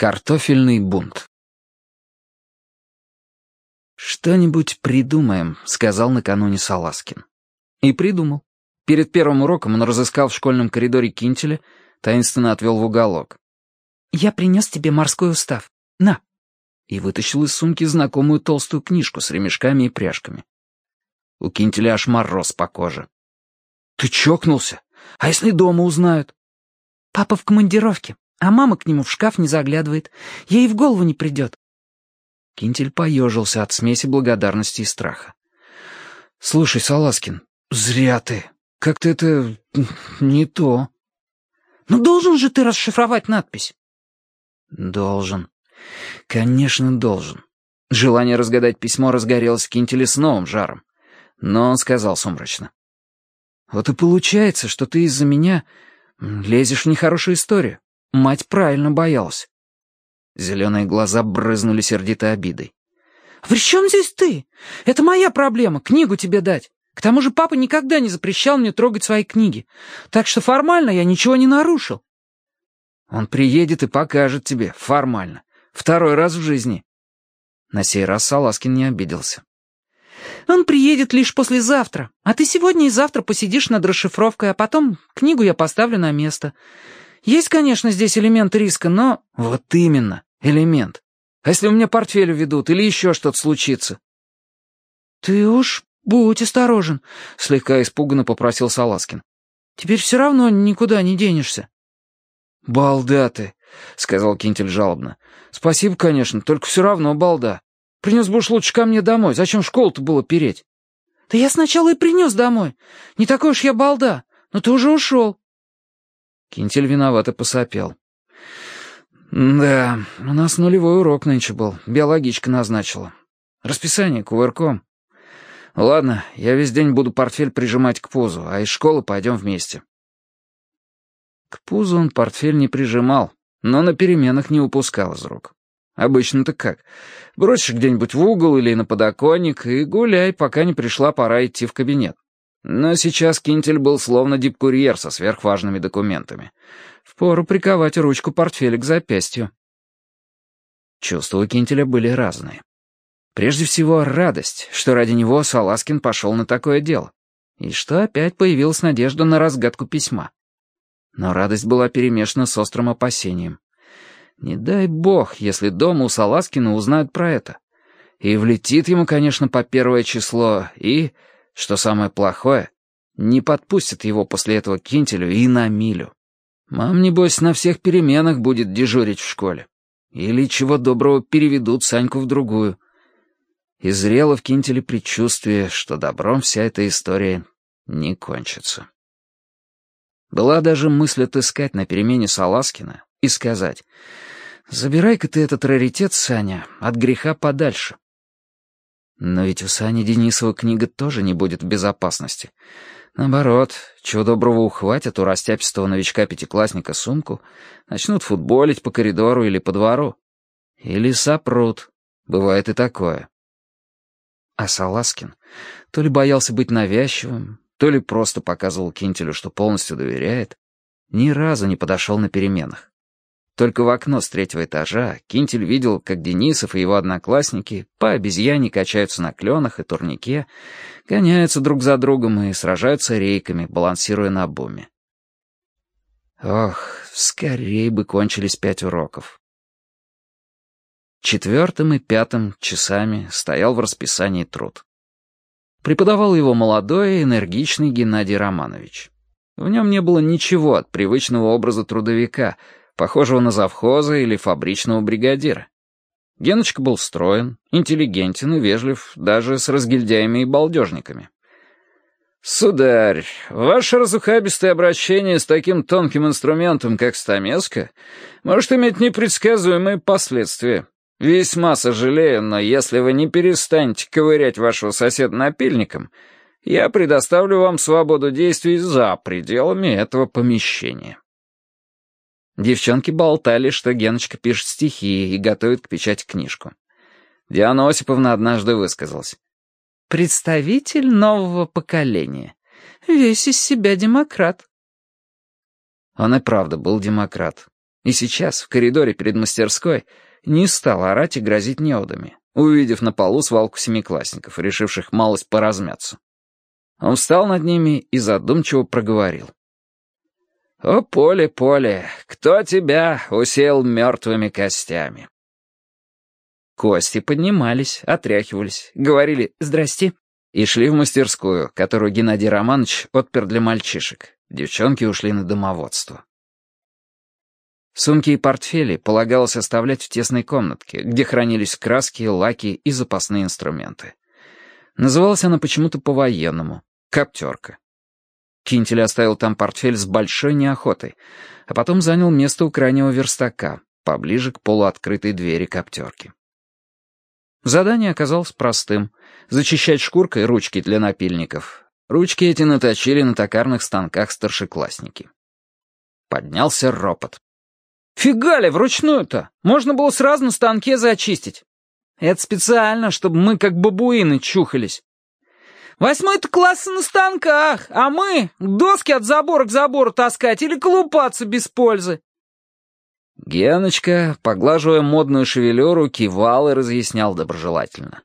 Картофельный бунт. «Что-нибудь придумаем», — сказал накануне Саласкин. И придумал. Перед первым уроком он разыскал в школьном коридоре кинтеля, таинственно отвел в уголок. «Я принес тебе морской устав. На!» И вытащил из сумки знакомую толстую книжку с ремешками и пряжками. У кинтеля аж мороз по коже. «Ты чокнулся? А если дома узнают?» «Папа в командировке. А мама к нему в шкаф не заглядывает. Ей в голову не придет. Кинтель поежился от смеси благодарности и страха. «Слушай, Саласкин, зря ты. Как-то это... не то». «Ну должен же ты расшифровать надпись». «Должен. Конечно, должен». Желание разгадать письмо разгорелось в Кинтеле с новым жаром. Но он сказал сумрачно. «Вот и получается, что ты из-за меня лезешь в нехорошую историю. Мать правильно боялась. Зеленые глаза брызнули сердитой обидой. «При чем здесь ты? Это моя проблема, книгу тебе дать. К тому же папа никогда не запрещал мне трогать свои книги, так что формально я ничего не нарушил». «Он приедет и покажет тебе, формально. Второй раз в жизни». На сей раз Саласкин не обиделся. «Он приедет лишь послезавтра, а ты сегодня и завтра посидишь над расшифровкой, а потом книгу я поставлю на место. Есть, конечно, здесь элемент риска, но... Вот именно, элемент. А если у меня портфель уведут или еще что-то случится? Ты уж будь осторожен, слегка испуганно попросил Саласкин. Теперь все равно никуда не денешься. «Балда ты», — сказал Кинтель жалобно. «Спасибо, конечно, только все равно балда. Принес бы уж лучше ко мне домой. Зачем в школу-то было переть?» «Да я сначала и принес домой. Не такой уж я балда. Но ты уже ушел. Кинтель виновато посопел. «Да, у нас нулевой урок нынче был. Биологичка назначила. Расписание кувырком. Ладно, я весь день буду портфель прижимать к пузу, а из школы пойдем вместе». К пузу он портфель не прижимал, но на переменах не упускал из рук. Обычно-то как? Бросишь где-нибудь в угол или на подоконник и гуляй, пока не пришла пора идти в кабинет. Но сейчас Кинтель был словно дипкурьер со сверхважными документами. Впору приковать ручку портфеля к запястью. Чувства у Кинтеля были разные. Прежде всего, радость, что ради него Саласкин пошел на такое дело. И что опять появилась надежда на разгадку письма. Но радость была перемешана с острым опасением. Не дай бог, если дома у Саласкина узнают про это. И влетит ему, конечно, по первое число, и что самое плохое, не подпустят его после этого к кинтелю и на милю. Мам, небось, на всех переменах будет дежурить в школе. Или, чего доброго, переведут Саньку в другую. И зрело в кинтеле предчувствие, что добром вся эта история не кончится. Была даже мысль отыскать на перемене Саласкина и сказать, «Забирай-ка ты этот раритет, Саня, от греха подальше. Но ведь у Сани Денисова книга тоже не будет в безопасности. Наоборот, чего доброго ухватят у растяпистого новичка-пятиклассника сумку, начнут футболить по коридору или по двору. Или сопрут. Бывает и такое. А Саласкин то ли боялся быть навязчивым, то ли просто показывал Кинтелю, что полностью доверяет, ни разу не подошел на переменах. Только в окно с третьего этажа Кинтель видел, как Денисов и его одноклассники по обезьяне качаются на кленах и турнике, гоняются друг за другом и сражаются рейками, балансируя на буме. Ох, скорее бы кончились пять уроков. Четвертым и пятым часами стоял в расписании труд. Преподавал его молодой, энергичный Геннадий Романович. В нем не было ничего от привычного образа трудовика — похожего на завхоза или фабричного бригадира. Геночка был строен, интеллигентен и вежлив даже с разгильдяями и балдежниками. «Сударь, ваше разухабистое обращение с таким тонким инструментом, как стамеска, может иметь непредсказуемые последствия. Весьма сожалею, но если вы не перестанете ковырять вашего соседа напильником, я предоставлю вам свободу действий за пределами этого помещения». Девчонки болтали, что Геночка пишет стихи и готовит к печати книжку. Диана Осиповна однажды высказалась. «Представитель нового поколения. Весь из себя демократ». Он и правда был демократ. И сейчас, в коридоре перед мастерской, не стал орать и грозить неудами, увидев на полу свалку семиклассников, решивших малость поразмяться. Он встал над ними и задумчиво проговорил. «О, поле, поле, кто тебя усеял мертвыми костями?» Кости поднимались, отряхивались, говорили «здрасте» и шли в мастерскую, которую Геннадий Романович отпер для мальчишек. Девчонки ушли на домоводство. Сумки и портфели полагалось оставлять в тесной комнатке, где хранились краски, лаки и запасные инструменты. Называлась она почему-то по-военному — «Коптерка». Кинтель оставил там портфель с большой неохотой, а потом занял место у крайнего верстака, поближе к полуоткрытой двери коптерки. Задание оказалось простым — зачищать шкуркой ручки для напильников. Ручки эти наточили на токарных станках старшеклассники. Поднялся ропот. «Фига ли, вручную-то? Можно было сразу на станке зачистить. Это специально, чтобы мы как бабуины чухались. Восьмой-то класс на станках, а мы доски от забора к забору таскать или колупаться без пользы. Геночка, поглаживая модную шевелюру, кивал и разъяснял доброжелательно.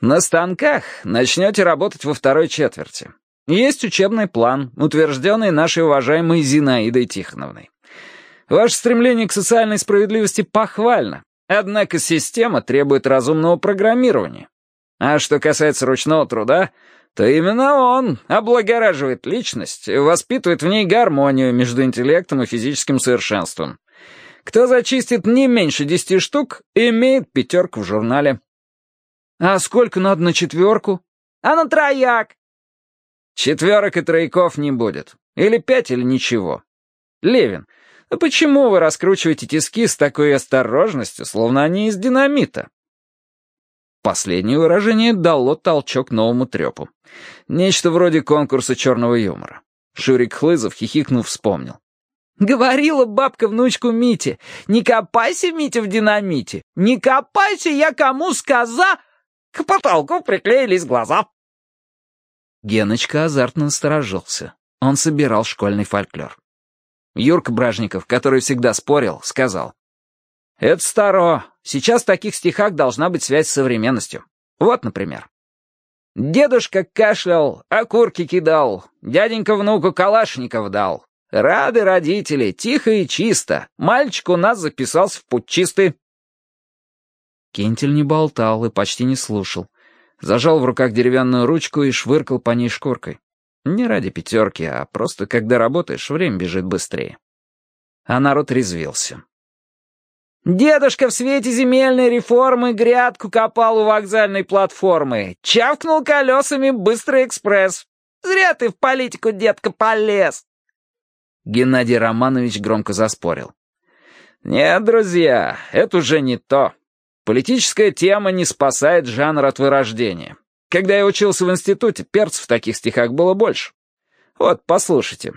«На станках начнете работать во второй четверти. Есть учебный план, утвержденный нашей уважаемой Зинаидой Тихоновной. Ваше стремление к социальной справедливости похвально, однако система требует разумного программирования. А что касается ручного труда, то именно он облагораживает личность, воспитывает в ней гармонию между интеллектом и физическим совершенством. Кто зачистит не меньше десяти штук, имеет пятерку в журнале. А сколько надо на четверку? А на трояк? Четверок и трояков не будет. Или пять, или ничего. Левин, а почему вы раскручиваете тиски с такой осторожностью, словно они из динамита? Последнее выражение дало толчок новому трепу. Нечто вроде конкурса черного юмора. Шурик Хлызов, хихикнув, вспомнил. Говорила бабка внучку Мите, не копайся, Митя, в динамите. Не копайся, я кому сказа... К потолку приклеились глаза. Геночка азартно насторожился. Он собирал школьный фольклор. Юрка Бражников, который всегда спорил, сказал. «Это старо. Сейчас в таких стихах должна быть связь с современностью. Вот, например. Дедушка кашлял, окурки кидал, дяденька внуку калашников дал. Рады родители, тихо и чисто. Мальчик у нас записался в путчисты. Кентель не болтал и почти не слушал. Зажал в руках деревянную ручку и швыркал по ней шкуркой. Не ради пятерки, а просто когда работаешь, время бежит быстрее. А народ резвился. Дедушка в свете земельной реформы грядку копал у вокзальной платформы. Чавкнул колесами быстрый экспресс. Зря ты в политику, детка, полез. Геннадий Романович громко заспорил. «Нет, друзья, это уже не то. Политическая тема не спасает жанр от вырождения. Когда я учился в институте, перцев в таких стихах было больше. Вот, послушайте».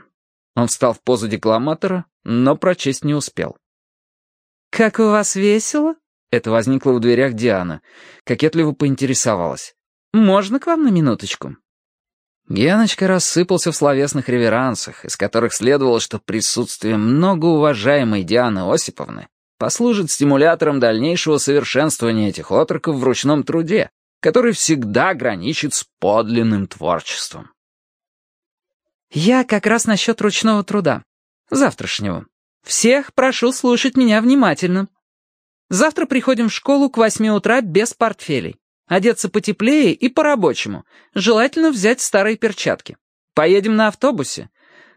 Он встал в позу декламатора, но прочесть не успел. «Как у вас весело?» Это возникло в дверях Диана. Кокетливо поинтересовалась. «Можно к вам на минуточку?» Геночка рассыпался в словесных реверансах, из которых следовало, что присутствие многоуважаемой Дианы Осиповны послужит стимулятором дальнейшего совершенствования этих отроков в ручном труде, который всегда граничит с подлинным творчеством. «Я как раз насчет ручного труда. Завтрашнего. Всех прошу слушать меня внимательно. Завтра приходим в школу к восьми утра без портфелей. Одеться потеплее и по-рабочему. Желательно взять старые перчатки. Поедем на автобусе.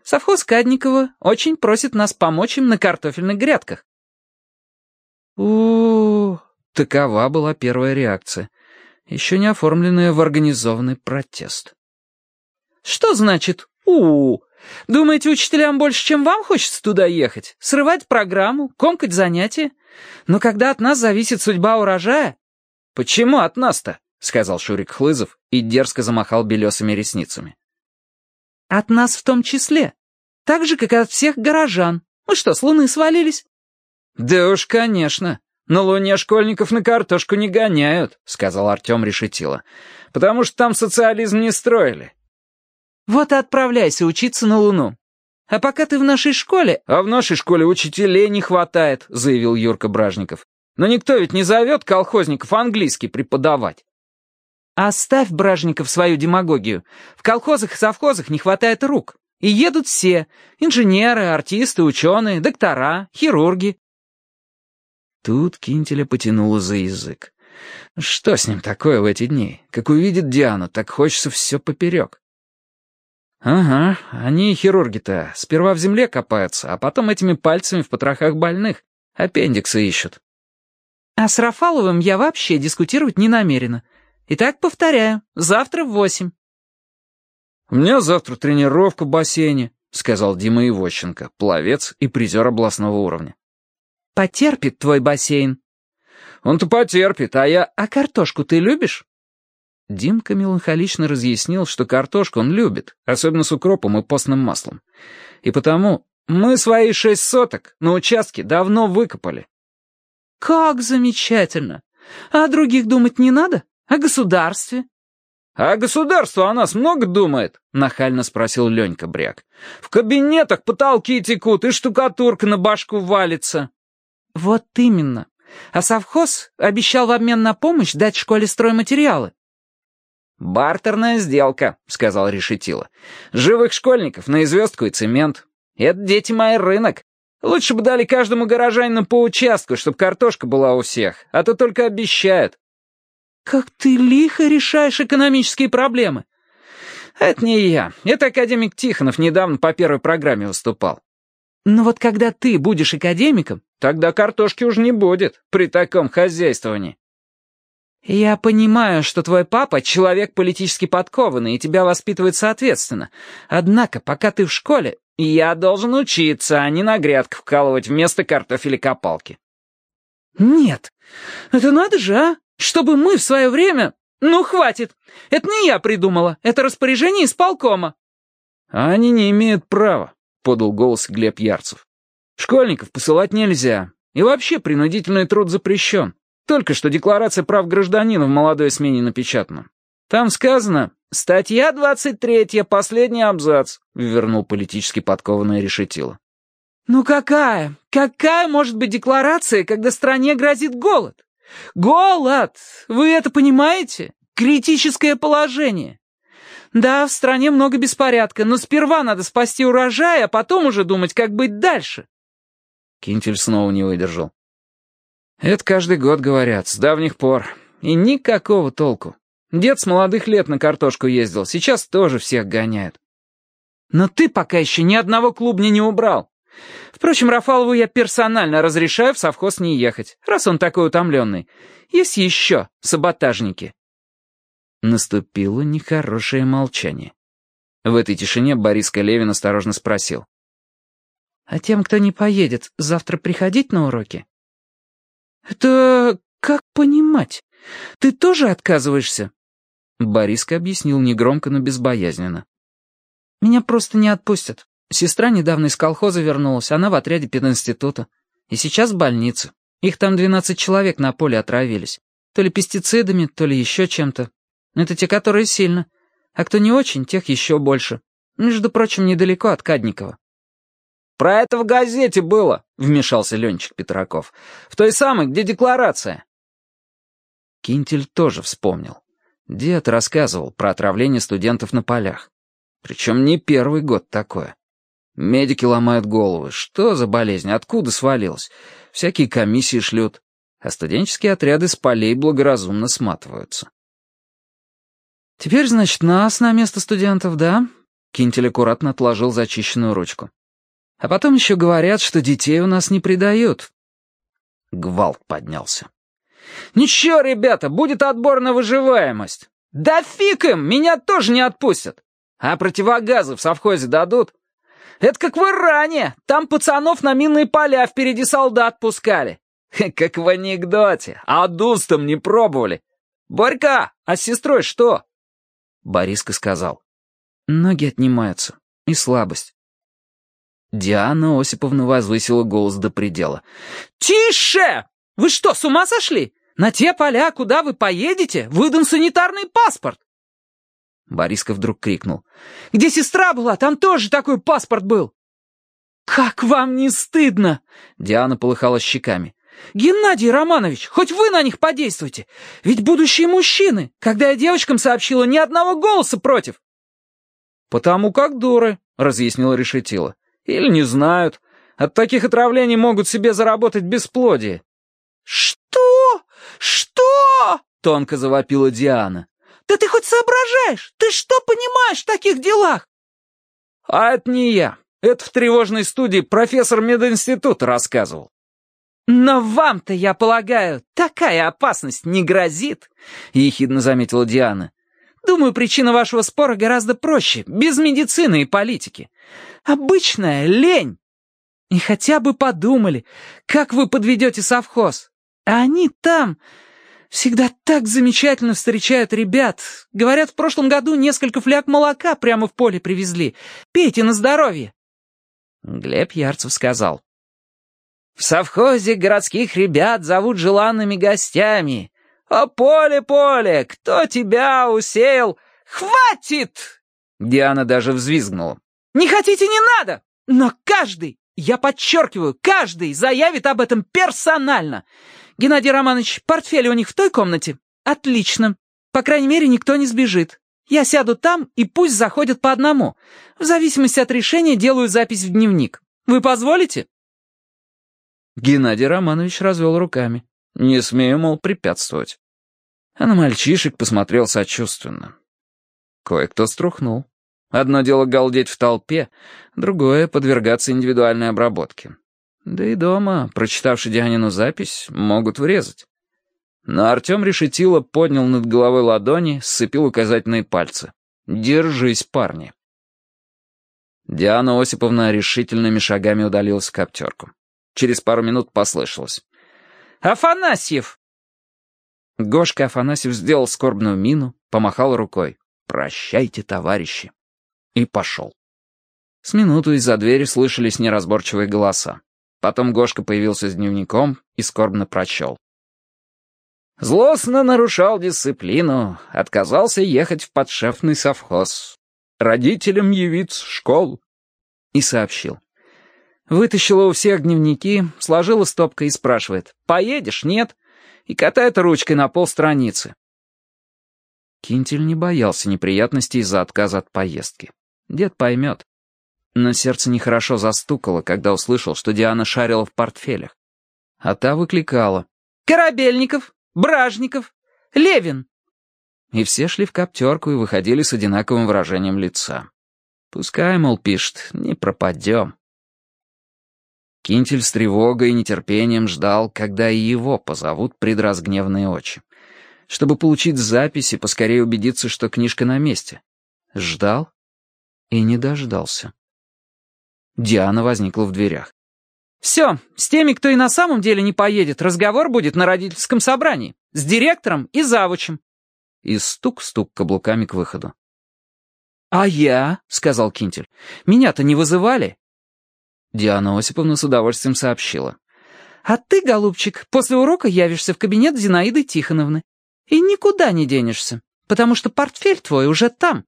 Совхоз Кадникова очень просит нас помочь им на картофельных грядках. у, Такова была первая реакция, еще не оформленная в организованный протест. «Что значит -у Думаете, учителям больше, чем вам хочется туда ехать? Срывать программу, комкать занятия? Но когда от нас зависит судьба урожая, «Почему от нас-то?» — сказал Шурик Хлызов и дерзко замахал белесыми ресницами. «От нас в том числе. Так же, как от всех горожан. Мы что, с луны свалились?» «Да уж, конечно. На луне школьников на картошку не гоняют», — сказал Артем решетило. «Потому что там социализм не строили». «Вот и отправляйся учиться на луну. А пока ты в нашей школе...» «А в нашей школе учителей не хватает», — заявил Юрка Бражников. «Но никто ведь не зовет колхозников английский преподавать». «Оставь, Бражников, свою демагогию. В колхозах и совхозах не хватает рук. И едут все — инженеры, артисты, ученые, доктора, хирурги». Тут Кинтеля потянуло за язык. Что с ним такое в эти дни? Как увидит Диану, так хочется все поперек. Ага, они, хирурги-то, сперва в земле копаются, а потом этими пальцами в потрохах больных аппендиксы ищут. А с Рафаловым я вообще дискутировать не намерена. Итак, повторяю, завтра в восемь. «У меня завтра тренировка в бассейне», — сказал Дима Ивощенко, пловец и призер областного уровня. «Потерпит твой бассейн». «Он-то потерпит, а я...» «А картошку ты любишь?» Димка меланхолично разъяснил, что картошку он любит, особенно с укропом и постным маслом. И потому мы свои шесть соток на участке давно выкопали. «Как замечательно! А о других думать не надо? О государстве?» «А государство о нас много думает?» — нахально спросил Ленька Бряк. «В кабинетах потолки текут, и штукатурка на башку валится». «Вот именно. А совхоз обещал в обмен на помощь дать школе стройматериалы. «Бартерная сделка», — сказал Решетило. «Живых школьников на известку и цемент. Это, дети мои, рынок. Лучше бы дали каждому горожанину по участку, чтобы картошка была у всех, а то только обещают». «Как ты лихо решаешь экономические проблемы!» «Это не я. Это академик Тихонов недавно по первой программе выступал». «Но вот когда ты будешь академиком...» «Тогда картошки уже не будет при таком хозяйствовании». «Я понимаю, что твой папа — человек политически подкованный и тебя воспитывает соответственно. Однако, пока ты в школе, я должен учиться, а не на грядках вкалывать вместо картофеля-копалки». «Нет, это надо же, а? Чтобы мы в свое время... Ну, хватит! Это не я придумала, это распоряжение исполкома». «А они не имеют права», — подал голос Глеб Ярцев. «Школьников посылать нельзя, и вообще принудительный труд запрещен». Только что Декларация прав гражданина в молодой смене напечатана. Там сказано «Статья 23, последний абзац», — вернул политически подкованное решетило. «Ну какая? Какая может быть декларация, когда стране грозит голод? Голод! Вы это понимаете? Критическое положение. Да, в стране много беспорядка, но сперва надо спасти урожай, а потом уже думать, как быть дальше». Кинтель снова не выдержал. Это каждый год говорят, с давних пор. И никакого толку. Дед с молодых лет на картошку ездил, сейчас тоже всех гоняют. Но ты пока еще ни одного клубня не убрал. Впрочем, Рафалову я персонально разрешаю в совхоз не ехать, раз он такой утомленный. Есть еще саботажники. Наступило нехорошее молчание. В этой тишине Борис Левин осторожно спросил. «А тем, кто не поедет, завтра приходить на уроки?» «Это как понимать? Ты тоже отказываешься?» Бориска объяснил негромко, но безбоязненно. «Меня просто не отпустят. Сестра недавно из колхоза вернулась, она в отряде пединститута. И сейчас в больнице. Их там двенадцать человек на поле отравились. То ли пестицидами, то ли еще чем-то. Это те, которые сильно. А кто не очень, тех еще больше. Между прочим, недалеко от Кадникова. «Про это в газете было», — вмешался Ленчик Петраков. «В той самой, где декларация». Кинтель тоже вспомнил. Дед рассказывал про отравление студентов на полях. Причем не первый год такое. Медики ломают головы. Что за болезнь? Откуда свалилась? Всякие комиссии шлют. А студенческие отряды с полей благоразумно сматываются. «Теперь, значит, нас на место студентов, да?» Кинтель аккуратно отложил зачищенную ручку. А потом еще говорят, что детей у нас не предают. Гвалт поднялся. «Ничего, ребята, будет отбор на выживаемость. Да фиг им, меня тоже не отпустят. А противогазы в совхозе дадут? Это как в Иране, там пацанов на минные поля впереди солдат пускали. Как в анекдоте, а дустом не пробовали. Борька, а с сестрой что?» Бориска сказал. «Ноги отнимаются. И слабость. Диана Осиповна возвысила голос до предела. «Тише! Вы что, с ума сошли? На те поля, куда вы поедете, выдан санитарный паспорт!» Бориска вдруг крикнул. «Где сестра была, там тоже такой паспорт был!» «Как вам не стыдно?» — Диана полыхала щеками. «Геннадий Романович, хоть вы на них подействуйте! Ведь будущие мужчины, когда я девочкам сообщила, ни одного голоса против!» «Потому как дуры», — разъяснил Решетила. «Или не знают. От таких отравлений могут себе заработать бесплодие». «Что? Что?» — тонко завопила Диана. «Да ты хоть соображаешь? Ты что понимаешь в таких делах?» «А это не я. Это в тревожной студии профессор мединститута рассказывал». «Но вам-то, я полагаю, такая опасность не грозит», — ехидно заметила Диана. «Думаю, причина вашего спора гораздо проще, без медицины и политики. Обычная лень. И хотя бы подумали, как вы подведете совхоз. А они там всегда так замечательно встречают ребят. Говорят, в прошлом году несколько фляг молока прямо в поле привезли. Пейте на здоровье». Глеб Ярцев сказал. «В совхозе городских ребят зовут желанными гостями. О, поле-поле, кто тебя усеял? Хватит!» Диана даже взвизгнула. «Не хотите, не надо! Но каждый, я подчеркиваю, каждый заявит об этом персонально. Геннадий Романович, портфель у них в той комнате? Отлично. По крайней мере, никто не сбежит. Я сяду там, и пусть заходят по одному. В зависимости от решения делаю запись в дневник. Вы позволите?» Геннадий Романович развел руками. «Не смею, мол, препятствовать». А на мальчишек посмотрел сочувственно. Кое-кто струхнул. Одно дело галдеть в толпе, другое — подвергаться индивидуальной обработке. Да и дома, прочитавши Дианину запись, могут врезать. Но Артем решетило поднял над головой ладони, сцепил указательные пальцы. «Держись, парни!» Диана Осиповна решительными шагами удалилась в коптерку. Через пару минут послышалось. «Афанасьев!» Гошка Афанасьев сделал скорбную мину, помахал рукой. «Прощайте, товарищи!» И пошел. С минуту из-за двери слышались неразборчивые голоса. Потом Гошка появился с дневником и скорбно прочел. Злостно нарушал дисциплину, отказался ехать в подшефный совхоз. Родителям явиться в школу. И сообщил. Вытащила у всех дневники, сложила стопкой и спрашивает, «Поедешь, нет?» И катает ручкой на полстраницы. Кинтель не боялся неприятностей из-за отказа от поездки. Дед поймет. Но сердце нехорошо застукало, когда услышал, что Диана шарила в портфелях. А та выкликала. «Корабельников! Бражников! Левин!» И все шли в коптерку и выходили с одинаковым выражением лица. Пускай, мол, пишет, не пропадем. Кинтель с тревогой и нетерпением ждал, когда и его позовут предразгневные очи, чтобы получить запись и поскорее убедиться, что книжка на месте. Ждал и не дождался. Диана возникла в дверях. «Все, с теми, кто и на самом деле не поедет, разговор будет на родительском собрании. С директором и завучем». И стук-стук каблуками к выходу. «А я?» — сказал Кинтель. «Меня-то не вызывали?» Диана Осиповна с удовольствием сообщила. «А ты, голубчик, после урока явишься в кабинет Зинаиды Тихоновны. И никуда не денешься, потому что портфель твой уже там.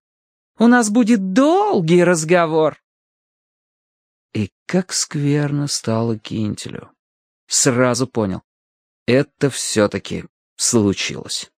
У нас будет долгий разговор». И как скверно стало Кинтелю. Сразу понял. Это все-таки случилось.